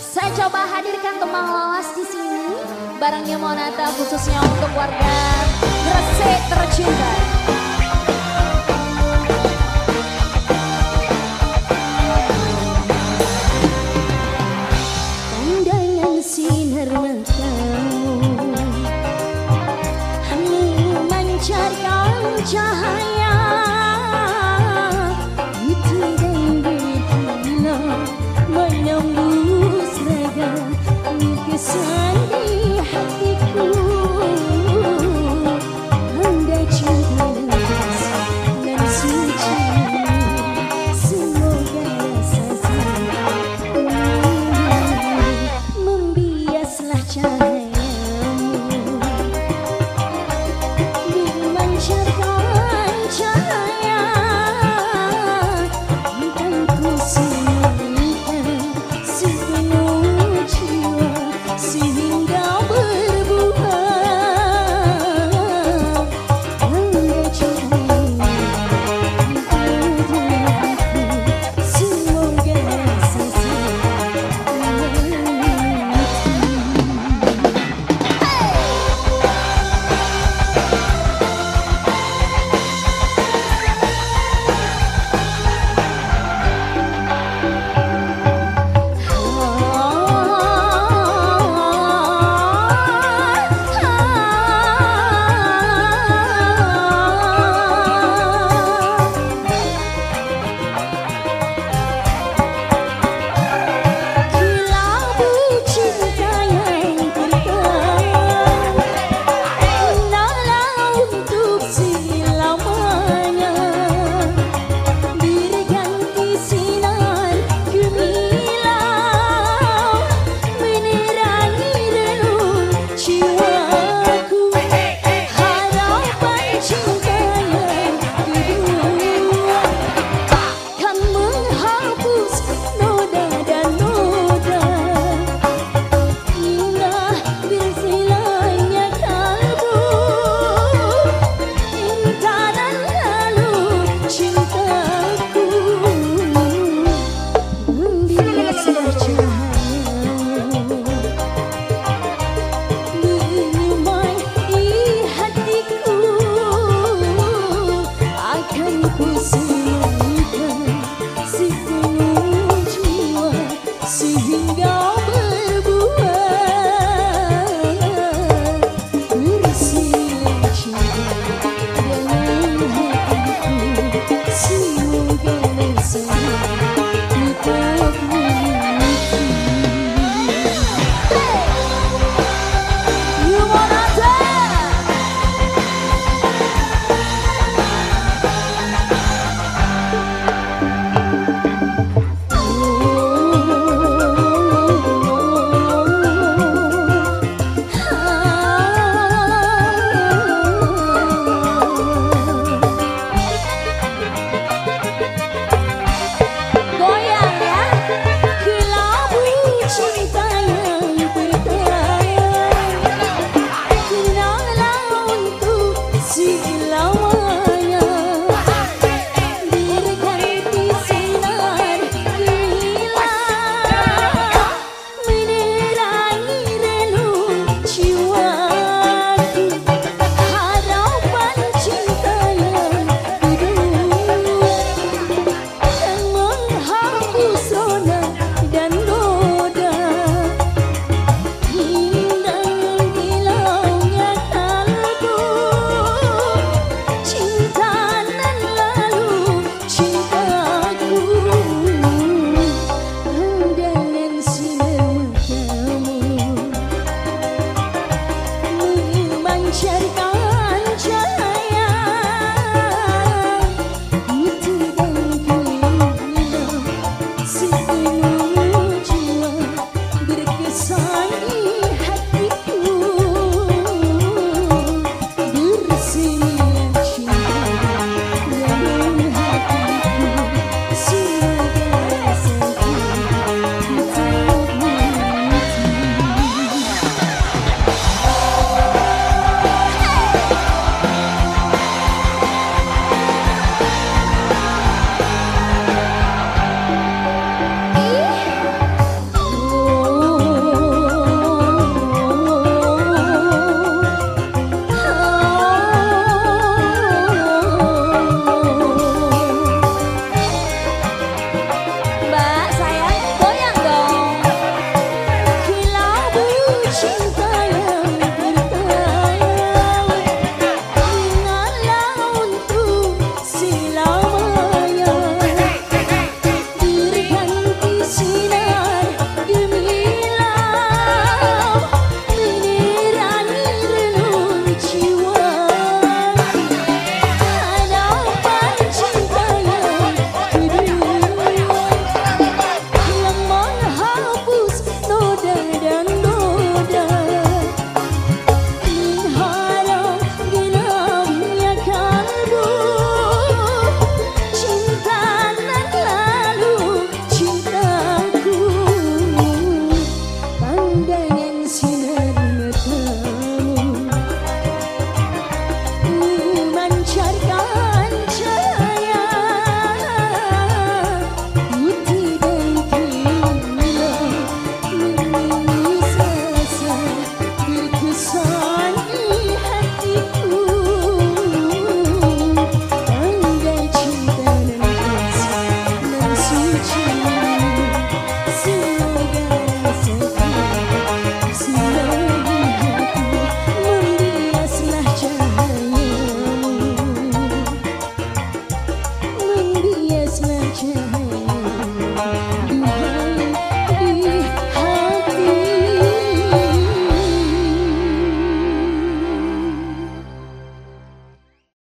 Saya coba hadirkan teman lawas di sini barangnya Monata khususnya untuk warga Gresik tercinta. to. that you